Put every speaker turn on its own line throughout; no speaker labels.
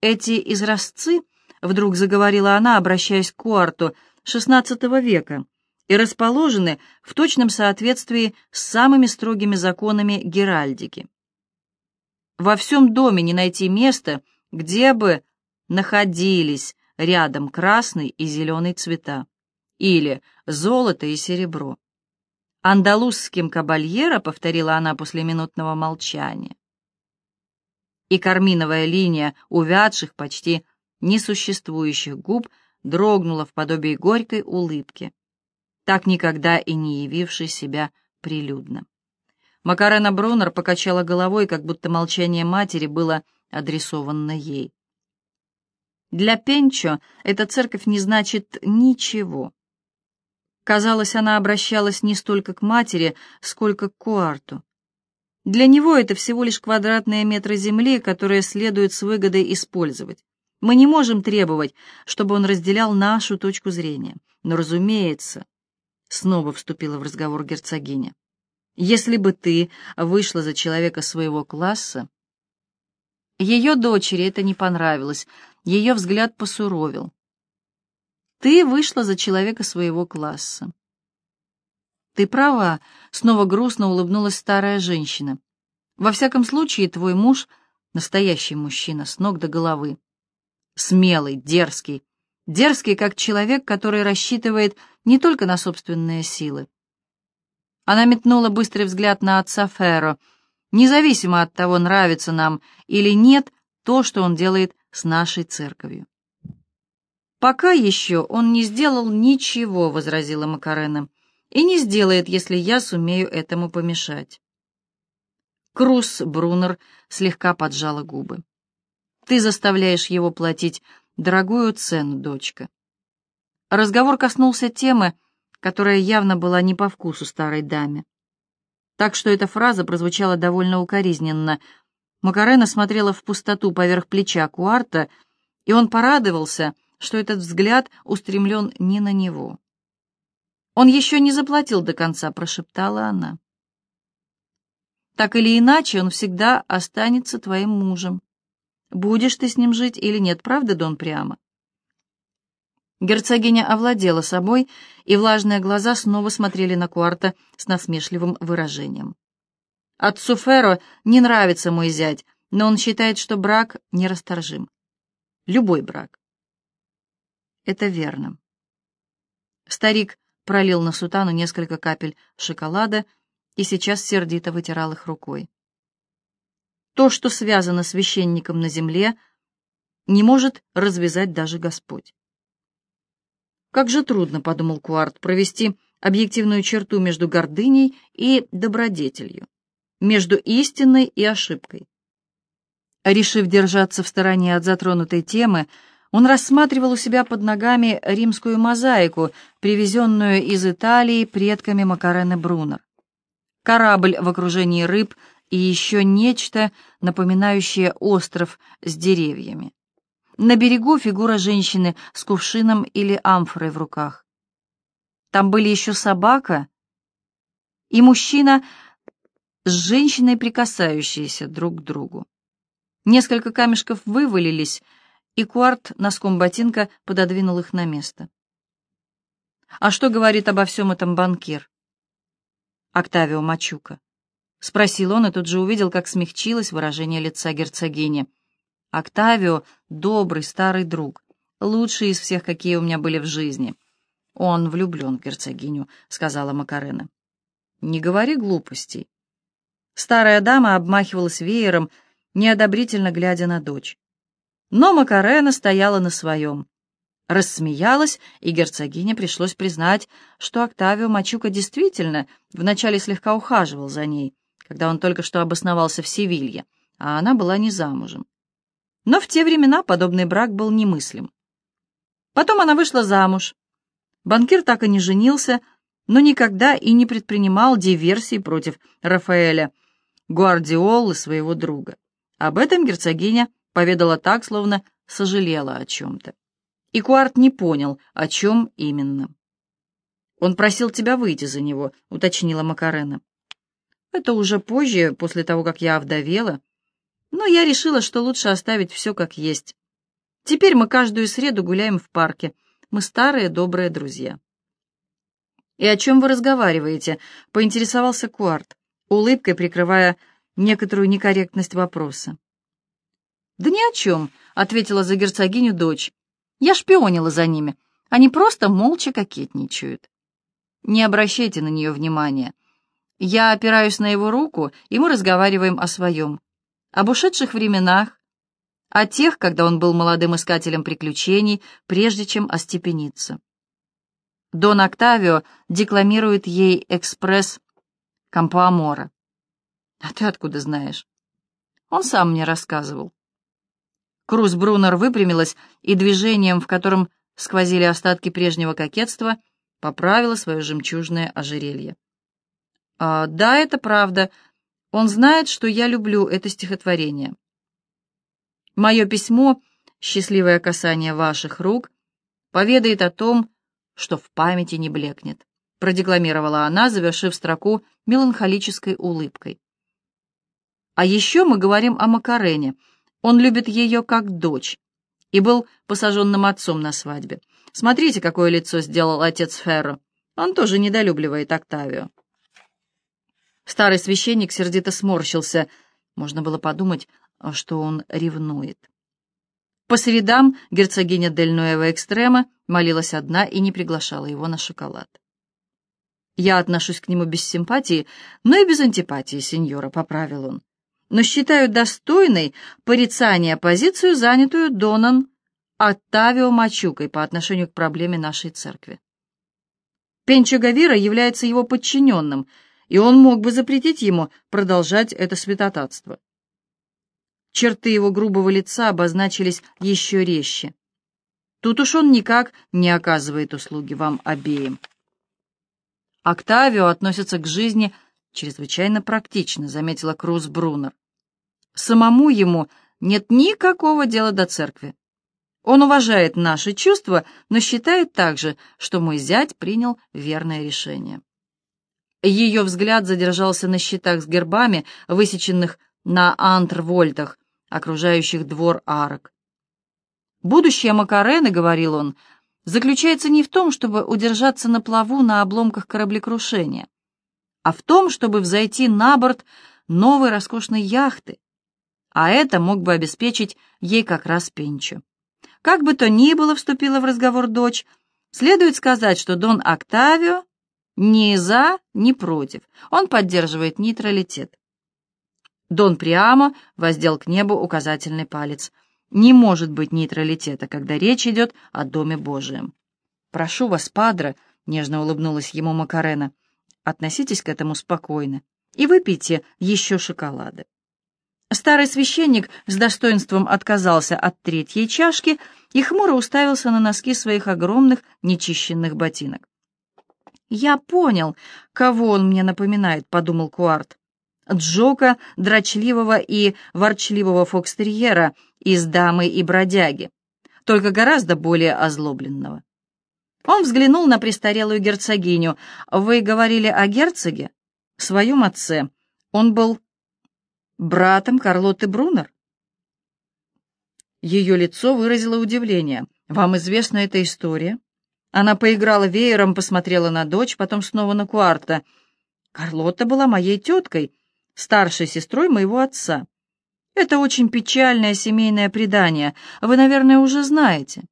Эти изразцы, вдруг заговорила она, обращаясь к Куарту, XVI века, и расположены в точном соответствии с самыми строгими законами геральдики. Во всем доме не найти места, где бы находились рядом красный и зеленый цвета, или золото и серебро. «Андалузским кабальера», — повторила она после минутного молчания. И карминовая линия увядших, почти несуществующих губ дрогнула в подобии горькой улыбки так никогда и не явивший себя прилюдно. Макарена Брунер покачала головой, как будто молчание матери было адресовано ей. Для Пенчо эта церковь не значит ничего. Казалось, она обращалась не столько к матери, сколько к Куарту. Для него это всего лишь квадратные метры земли, которые следует с выгодой использовать. Мы не можем требовать, чтобы он разделял нашу точку зрения. Но, разумеется, Снова вступила в разговор герцогиня. Если бы ты вышла за человека своего класса... Ее дочери это не понравилось, ее взгляд посуровил. Ты вышла за человека своего класса. Ты права, снова грустно улыбнулась старая женщина. Во всяком случае, твой муж — настоящий мужчина, с ног до головы. Смелый, дерзкий, дерзкий, как человек, который рассчитывает не только на собственные силы. Она метнула быстрый взгляд на отца Ферро. Независимо от того, нравится нам или нет то, что он делает с нашей церковью. «Пока еще он не сделал ничего», — возразила Макарена, «и не сделает, если я сумею этому помешать». Крус Брунер слегка поджала губы. «Ты заставляешь его платить дорогую цену, дочка». Разговор коснулся темы, которая явно была не по вкусу старой даме. Так что эта фраза прозвучала довольно укоризненно. Макарена смотрела в пустоту поверх плеча Куарта, и он порадовался, что этот взгляд устремлен не на него. «Он еще не заплатил до конца», — прошептала она. «Так или иначе, он всегда останется твоим мужем. Будешь ты с ним жить или нет, правда, Дон Прямо?» Герцогиня овладела собой, и влажные глаза снова смотрели на Куарта с насмешливым выражением. Отцу Ферро не нравится мой зять, но он считает, что брак нерасторжим. Любой брак. Это верно. Старик пролил на сутану несколько капель шоколада и сейчас сердито вытирал их рукой. То, что связано священником на земле, не может развязать даже Господь. Как же трудно, — подумал Куарт, — провести объективную черту между гордыней и добродетелью, между истиной и ошибкой. Решив держаться в стороне от затронутой темы, он рассматривал у себя под ногами римскую мозаику, привезенную из Италии предками Макарены Брунер. Корабль в окружении рыб и еще нечто, напоминающее остров с деревьями. На берегу фигура женщины с кувшином или амфорой в руках. Там были еще собака и мужчина с женщиной, прикасающиеся друг к другу. Несколько камешков вывалились, и Куарт носком ботинка пододвинул их на место. «А что говорит обо всем этом банкир?» «Октавио Мачука», — спросил он, и тут же увидел, как смягчилось выражение лица герцогини. Октавио — добрый старый друг, лучший из всех, какие у меня были в жизни. Он влюблен в герцогиню, — сказала Макарена. Не говори глупостей. Старая дама обмахивалась веером, неодобрительно глядя на дочь. Но Макарена стояла на своем. Рассмеялась, и герцогине пришлось признать, что Октавио Мачука действительно вначале слегка ухаживал за ней, когда он только что обосновался в Севилье, а она была не замужем. Но в те времена подобный брак был немыслим. Потом она вышла замуж. Банкир так и не женился, но никогда и не предпринимал диверсий против Рафаэля Гуардиолы, своего друга. Об этом герцогиня поведала так, словно сожалела о чем-то. И Куарт не понял, о чем именно. «Он просил тебя выйти за него», — уточнила Макарена. «Это уже позже, после того, как я овдовела», но я решила, что лучше оставить все как есть. Теперь мы каждую среду гуляем в парке. Мы старые добрые друзья». «И о чем вы разговариваете?» — поинтересовался Куарт, улыбкой прикрывая некоторую некорректность вопроса. «Да ни о чем», — ответила за герцогиню дочь. «Я шпионила за ними. Они просто молча кокетничают. Не обращайте на нее внимания. Я опираюсь на его руку, и мы разговариваем о своем. Об ушедших временах, о тех, когда он был молодым искателем приключений, прежде чем остепениться. Дон Октавио декламирует ей экспресс Кампоамора. А ты откуда знаешь? Он сам мне рассказывал. Круз Брунер выпрямилась и движением, в котором сквозили остатки прежнего кокетства, поправила свое жемчужное ожерелье. А, да, это правда. Он знает, что я люблю это стихотворение. Мое письмо, счастливое касание ваших рук, поведает о том, что в памяти не блекнет, продекламировала она, завершив строку меланхолической улыбкой. А еще мы говорим о Макарене. Он любит ее как дочь и был посаженным отцом на свадьбе. Смотрите, какое лицо сделал отец Ферро. Он тоже недолюбливает Октавио. Старый священник сердито сморщился. Можно было подумать, что он ревнует. По средам герцогиня Дель Нуэва Экстрема молилась одна и не приглашала его на шоколад. «Я отношусь к нему без симпатии, но и без антипатии, сеньора», — поправил он. «Но считаю достойной порицания позицию, занятую Донан Оттавио Мачукой по отношению к проблеме нашей церкви. Пенчо Гавира является его подчиненным — и он мог бы запретить ему продолжать это святотатство. Черты его грубого лица обозначились еще резче. Тут уж он никак не оказывает услуги вам обеим. Октавио относится к жизни чрезвычайно практично, заметила Круз Брунер. Самому ему нет никакого дела до церкви. Он уважает наши чувства, но считает также, что мой зять принял верное решение. Ее взгляд задержался на щитах с гербами, высеченных на антрвольтах, окружающих двор арок. «Будущее Макарены, — говорил он, — заключается не в том, чтобы удержаться на плаву на обломках кораблекрушения, а в том, чтобы взойти на борт новой роскошной яхты, а это мог бы обеспечить ей как раз Пенчу. Как бы то ни было, вступила в разговор дочь, следует сказать, что Дон Октавио ни за, ни против. Он поддерживает нейтралитет. Дон Приамо воздел к небу указательный палец. Не может быть нейтралитета, когда речь идет о Доме Божием. «Прошу вас, падре», — нежно улыбнулась ему Макарена, — «относитесь к этому спокойно и выпейте еще шоколады». Старый священник с достоинством отказался от третьей чашки и хмуро уставился на носки своих огромных нечищенных ботинок. «Я понял, кого он мне напоминает», — подумал Куарт. Джока, дрочливого и ворчливого фокстерьера из «Дамы и бродяги», только гораздо более озлобленного. Он взглянул на престарелую герцогиню. «Вы говорили о герцоге?» «Своем отце. Он был братом Карлоты Брунер?» Ее лицо выразило удивление. «Вам известна эта история?» Она поиграла веером, посмотрела на дочь, потом снова на Куарта. «Карлотта была моей теткой, старшей сестрой моего отца. Это очень печальное семейное предание, вы, наверное, уже знаете.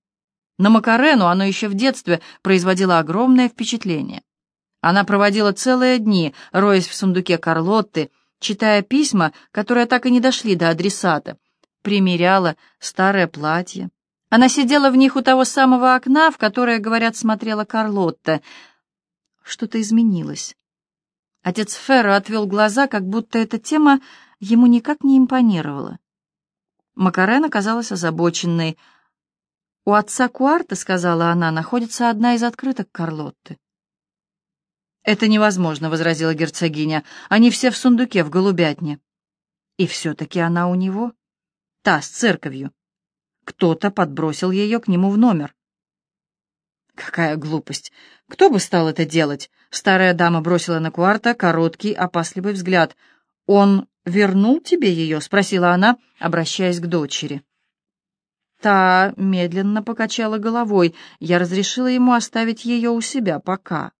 На Макарену оно еще в детстве производило огромное впечатление. Она проводила целые дни, роясь в сундуке Карлотты, читая письма, которые так и не дошли до адресата, примеряла старое платье, она сидела в них у того самого окна, в которое, говорят, смотрела Карлотта. Что-то изменилось. Отец Ферро отвел глаза, как будто эта тема ему никак не импонировала. Макарен оказалась озабоченной. «У отца Куарта, — сказала она, — находится одна из открыток Карлотты». «Это невозможно», — возразила герцогиня. «Они все в сундуке в голубятне». «И все-таки она у него. Та с церковью. Кто-то подбросил ее к нему в номер. Какая глупость! Кто бы стал это делать? Старая дама бросила на Куарта короткий, опасливый взгляд. «Он вернул тебе ее?» — спросила она, обращаясь к дочери. Та медленно покачала головой. Я разрешила ему оставить ее у себя пока.